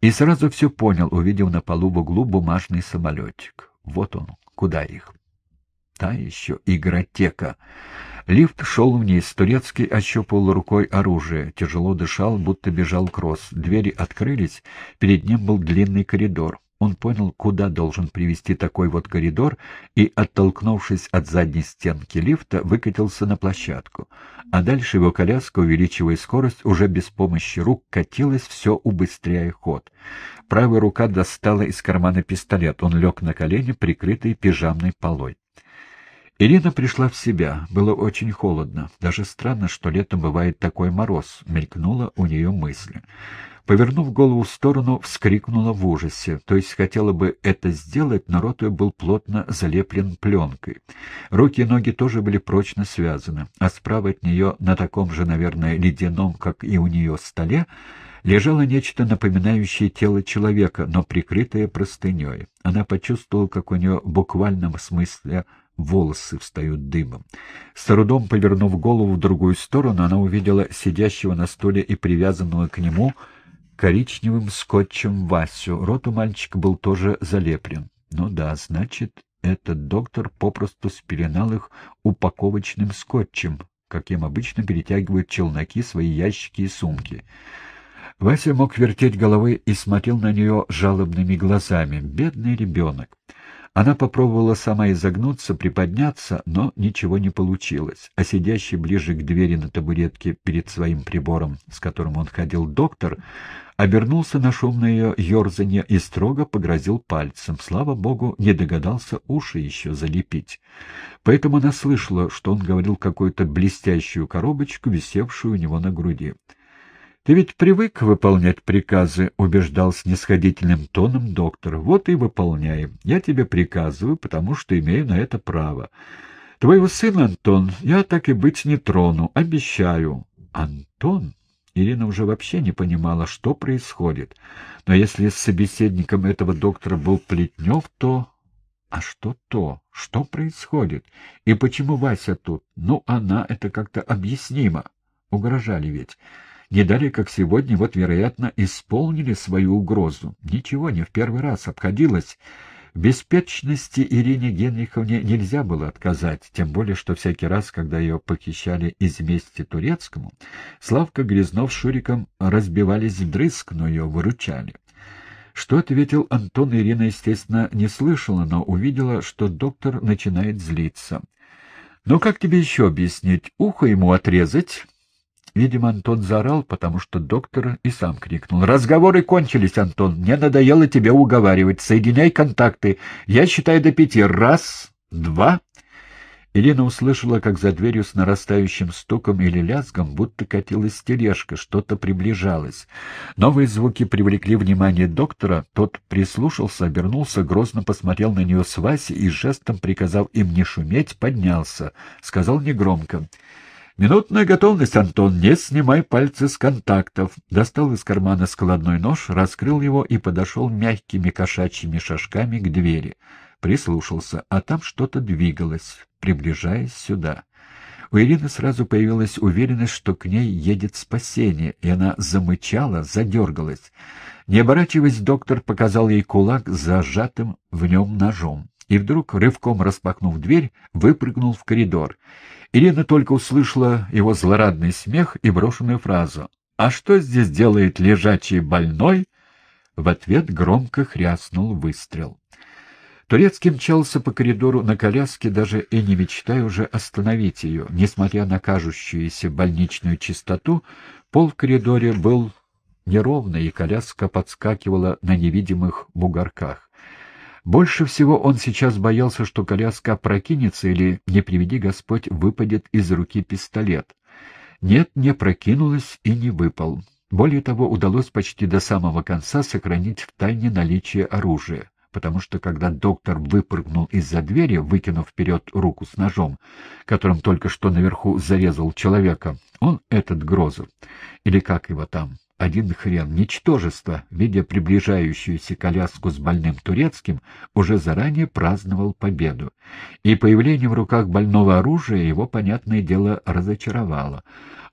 И сразу все понял, увидев на полу в углу бумажный самолетик. Вот он, куда их. Та еще игротека. Лифт шел вниз. Турецкий ощупывал рукой оружие. Тяжело дышал, будто бежал кросс. Двери открылись. Перед ним был длинный коридор. Он понял, куда должен привести такой вот коридор, и, оттолкнувшись от задней стенки лифта, выкатился на площадку. А дальше его коляска, увеличивая скорость, уже без помощи рук катилась, все убыстряя ход. Правая рука достала из кармана пистолет. Он лег на колени, прикрытый пижамной полой. Ирина пришла в себя. Было очень холодно. Даже странно, что летом бывает такой мороз. Мелькнула у нее мысль. Повернув голову в сторону, вскрикнула в ужасе. То есть хотела бы это сделать, но рот ее был плотно залеплен пленкой. Руки и ноги тоже были прочно связаны, а справа от нее, на таком же, наверное, ледяном, как и у нее, столе, лежало нечто напоминающее тело человека, но прикрытое простыней. Она почувствовала, как у нее в буквальном смысле волосы встают дымом. С трудом повернув голову в другую сторону, она увидела сидящего на стуле и привязанного к нему коричневым скотчем Васю. Рот у мальчика был тоже залеплен. Ну да, значит, этот доктор попросту спеленал их упаковочным скотчем, каким обычно перетягивают челноки свои ящики и сумки. Вася мог вертеть головой и смотрел на нее жалобными глазами. Бедный ребенок. Она попробовала сама изогнуться, приподняться, но ничего не получилось, а сидящий ближе к двери на табуретке перед своим прибором, с которым он ходил доктор, обернулся на шумное ерзанье и строго погрозил пальцем. Слава богу, не догадался уши еще залепить. Поэтому она слышала, что он говорил какую-то блестящую коробочку, висевшую у него на груди. «Ты ведь привык выполнять приказы», — убеждал снисходительным тоном доктор. «Вот и выполняй. Я тебе приказываю, потому что имею на это право. Твоего сына, Антон, я так и быть не трону, обещаю». «Антон?» Ирина уже вообще не понимала, что происходит. Но если с собеседником этого доктора был Плетнев, то... А что то? Что происходит? И почему Вася тут? Ну, она, это как-то объяснимо. Угрожали ведь. Не далее, как сегодня, вот, вероятно, исполнили свою угрозу. Ничего, не в первый раз обходилось. В беспечности Ирине Генриховне нельзя было отказать, тем более, что всякий раз, когда ее похищали из мести турецкому, Славка Грязнов с Шуриком разбивались вдрызг, но ее выручали. Что ответил Антон, Ирина, естественно, не слышала, но увидела, что доктор начинает злиться. «Ну, как тебе еще объяснить? Ухо ему отрезать?» Видимо, Антон заорал, потому что доктор и сам крикнул. «Разговоры кончились, Антон. Мне надоело тебя уговаривать. Соединяй контакты. Я считаю до пяти. Раз, два...» Елена услышала, как за дверью с нарастающим стуком или лязгом будто катилась тележка, что-то приближалось. Новые звуки привлекли внимание доктора, тот прислушался, обернулся, грозно посмотрел на нее с Васей и жестом, приказав им не шуметь, поднялся. Сказал негромко. «Минутная готовность, Антон, не снимай пальцы с контактов». Достал из кармана складной нож, раскрыл его и подошел мягкими кошачьими шажками к двери. Прислушался, а там что-то двигалось, приближаясь сюда. У Ирины сразу появилась уверенность, что к ней едет спасение, и она замычала, задергалась. Не оборачиваясь, доктор показал ей кулак с зажатым в нем ножом. И вдруг, рывком распахнув дверь, выпрыгнул в коридор. Ирина только услышала его злорадный смех и брошенную фразу «А что здесь делает лежачий больной?» В ответ громко хряснул выстрел. Турецкий мчался по коридору на коляске, даже и не мечтая уже остановить ее. Несмотря на кажущуюся больничную чистоту, пол в коридоре был неровный, и коляска подскакивала на невидимых бугорках. Больше всего он сейчас боялся, что коляска прокинется или, не приведи Господь, выпадет из руки пистолет. Нет, не прокинулась и не выпал. Более того, удалось почти до самого конца сохранить в тайне наличие оружия, потому что когда доктор выпрыгнул из-за двери, выкинув вперед руку с ножом, которым только что наверху зарезал человека, он этот Грозов, или как его там, один хрен, ничтожество, видя приближающуюся коляску с больным турецким, уже заранее праздновал победу. И появление в руках больного оружия его, понятное дело, разочаровало.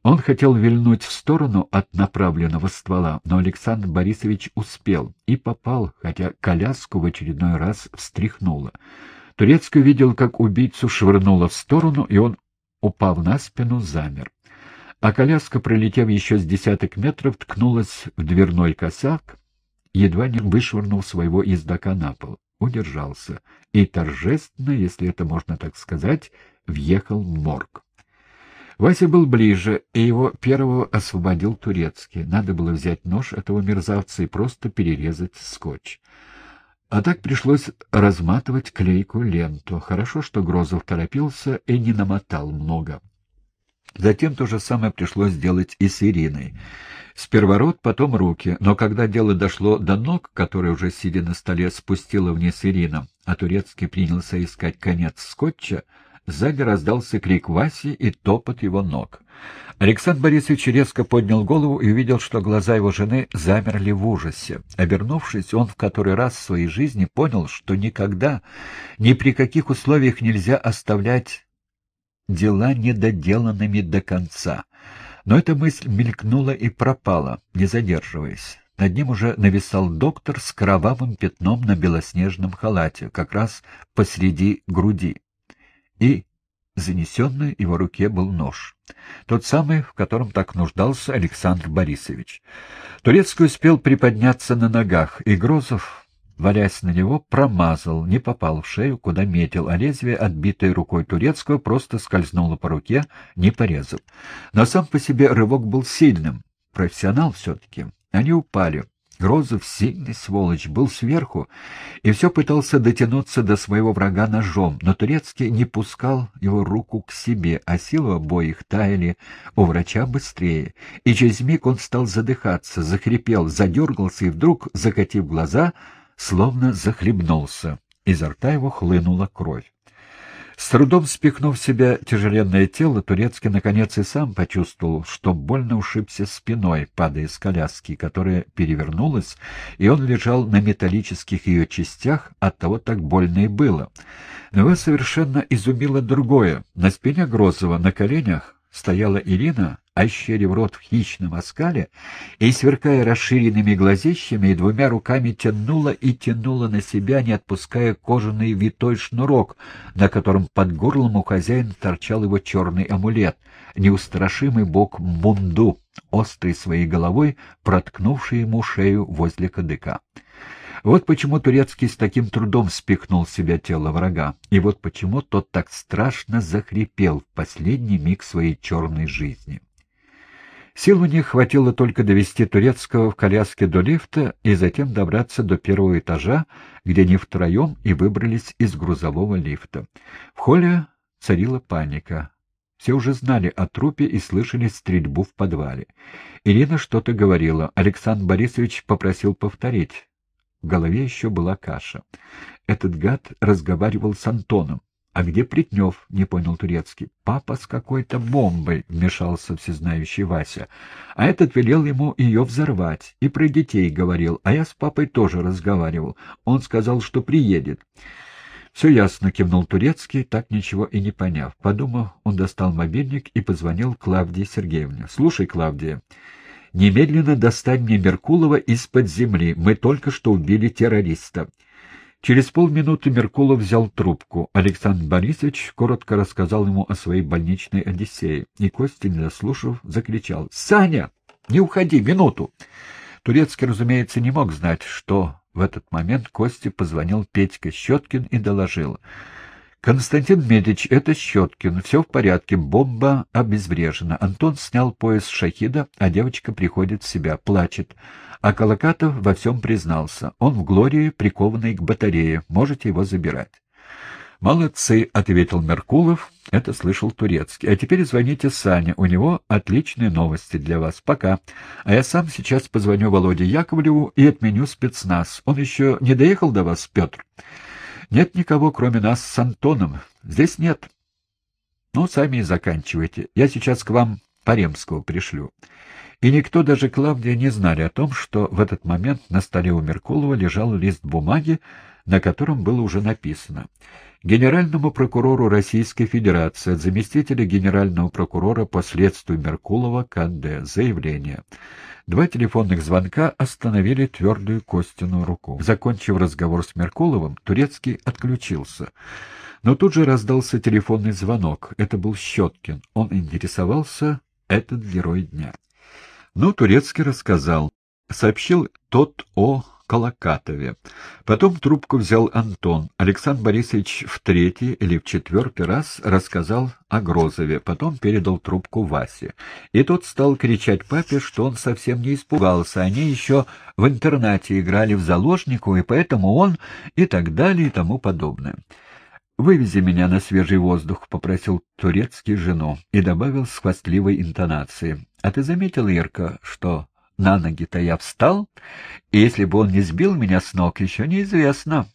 Он хотел вильнуть в сторону от направленного ствола, но Александр Борисович успел и попал, хотя коляску в очередной раз встряхнуло. Турецкий увидел, как убийцу швырнуло в сторону, и он, упав на спину, замер. А коляска, пролетев еще с десяток метров, ткнулась в дверной косяк, едва не вышвырнул своего ездака на пол. Удержался и торжественно, если это можно так сказать, въехал в морг. Вася был ближе, и его первого освободил турецкий. Надо было взять нож этого мерзавца и просто перерезать скотч. А так пришлось разматывать клейкую ленту. Хорошо, что Грозов торопился и не намотал много. Затем то же самое пришлось сделать и с Ириной. Сперва рот, потом руки, но когда дело дошло до ног, которые уже сидя на столе спустила вниз Ирина, а Турецкий принялся искать конец скотча, Сзади раздался крик Васи и топот его ног. Александр Борисович резко поднял голову и увидел, что глаза его жены замерли в ужасе. Обернувшись, он в который раз в своей жизни понял, что никогда, ни при каких условиях нельзя оставлять дела недоделанными до конца. Но эта мысль мелькнула и пропала, не задерживаясь. Над ним уже нависал доктор с кровавым пятном на белоснежном халате, как раз посреди груди и занесенный его руке был нож. Тот самый, в котором так нуждался Александр Борисович. Турецкий успел приподняться на ногах, и Грозов, валясь на него, промазал, не попал в шею, куда метил, а лезвие, отбитое рукой Турецкого, просто скользнуло по руке, не порезав. Но сам по себе рывок был сильным. Профессионал все-таки. Они упали. Грозов, сильный сволочь, был сверху и все пытался дотянуться до своего врага ножом, но Турецкий не пускал его руку к себе, а силы обоих таяли у врача быстрее. И через миг он стал задыхаться, захрипел, задергался и вдруг, закатив глаза, словно захлебнулся. Изо рта его хлынула кровь. С трудом спихнув себя тяжеленное тело, Турецкий наконец и сам почувствовал, что больно ушибся спиной, падая с коляски, которая перевернулась, и он лежал на металлических ее частях, оттого так больно и было. Но его совершенно изумило другое. На спине Грозова, на коленях, стояла Ирина, ощерив рот в хищном оскале и, сверкая расширенными глазищами, и двумя руками тянула и тянула на себя, не отпуская кожаный витой шнурок, на котором под горлом у хозяина торчал его черный амулет, неустрашимый бог Мунду, острый своей головой, проткнувший ему шею возле кадыка. Вот почему Турецкий с таким трудом спихнул себя тело врага, и вот почему тот так страшно захрипел в последний миг своей черной жизни. Сил у них хватило только довести Турецкого в коляске до лифта и затем добраться до первого этажа, где они втроем и выбрались из грузового лифта. В холле царила паника. Все уже знали о трупе и слышали стрельбу в подвале. Ирина что-то говорила. Александр Борисович попросил повторить. В голове еще была каша. Этот гад разговаривал с Антоном. «А где Плетнев?» — не понял Турецкий. «Папа с какой-то бомбой», — вмешался всезнающий Вася. «А этот велел ему ее взорвать. И про детей говорил. А я с папой тоже разговаривал. Он сказал, что приедет». «Все ясно», — кивнул Турецкий, так ничего и не поняв. Подумав, он достал мобильник и позвонил Клавдии Сергеевне. «Слушай, Клавдия, немедленно достань мне Меркулова из-под земли. Мы только что убили террориста». Через полминуты Меркулов взял трубку. Александр Борисович коротко рассказал ему о своей больничной Одиссее. И Костя, не дослушав, закричал. — Саня, не уходи, минуту! Турецкий, разумеется, не мог знать, что в этот момент Косте позвонил Петька Щеткин и доложил. «Константин Медич, это Щеткин. Все в порядке. Бомба обезврежена. Антон снял пояс шахида, а девочка приходит в себя, плачет. А Колокатов во всем признался. Он в Глории, прикованный к батарее. Можете его забирать». «Молодцы», — ответил Меркулов. Это слышал Турецкий. «А теперь звоните Сане. У него отличные новости для вас. Пока. А я сам сейчас позвоню Володе Яковлеву и отменю спецназ. Он еще не доехал до вас, Петр?» Нет никого, кроме нас с Антоном. Здесь нет. Ну, сами и заканчивайте. Я сейчас к вам Паремского пришлю. И никто, даже Клавдия, не знали о том, что в этот момент на столе у Меркулова лежал лист бумаги, на котором было уже написано Генеральному прокурору Российской Федерации от заместителя генерального прокурора по следствию Меркулова КНД. Заявление. Два телефонных звонка остановили твердую Костину руку. Закончив разговор с Меркуловым, Турецкий отключился. Но тут же раздался телефонный звонок. Это был Щеткин. Он интересовался этот герой дня. Ну, Турецкий рассказал. Сообщил тот о Колокатове. Потом трубку взял Антон. Александр Борисович в третий или в четвертый раз рассказал о Грозове, потом передал трубку Васе. И тот стал кричать папе, что он совсем не испугался, они еще в интернате играли в заложнику, и поэтому он и так далее и тому подобное. «Вывези меня на свежий воздух», — попросил турецкий жену и добавил с хвастливой интонацией. «А ты заметил, Ирка, что на ноги-то я встал, и если бы он не сбил меня с ног, еще неизвестно.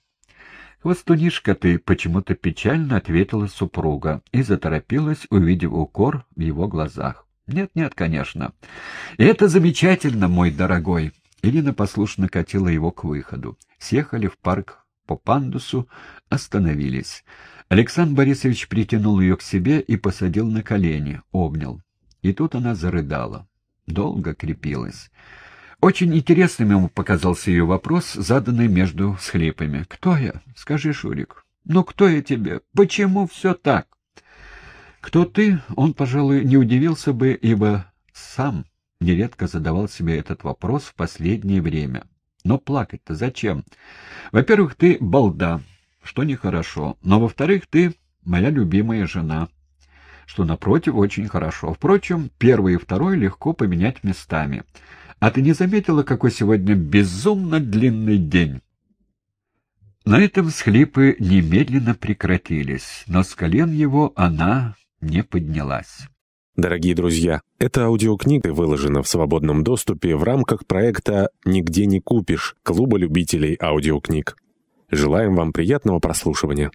«Хвостунишка ты!» — почему-то печально ответила супруга и заторопилась, увидев укор в его глазах. «Нет-нет, конечно. Это замечательно, мой дорогой!» Ирина послушно катила его к выходу. Съехали в парк по пандусу, остановились. Александр Борисович притянул ее к себе и посадил на колени, обнял. И тут она зарыдала долго крепилась. Очень интересным ему показался ее вопрос, заданный между схлипами. «Кто я? Скажи, Шурик. Ну, кто я тебе? Почему все так?» «Кто ты?» Он, пожалуй, не удивился бы, ибо сам нередко задавал себе этот вопрос в последнее время. Но плакать-то зачем? Во-первых, ты балда, что нехорошо. Но, во-вторых, ты моя любимая жена что, напротив, очень хорошо. Впрочем, первый и второй легко поменять местами. А ты не заметила, какой сегодня безумно длинный день? На этом схлипы немедленно прекратились, но с колен его она не поднялась. Дорогие друзья, эта аудиокнига выложена в свободном доступе в рамках проекта «Нигде не купишь» Клуба любителей аудиокниг. Желаем вам приятного прослушивания.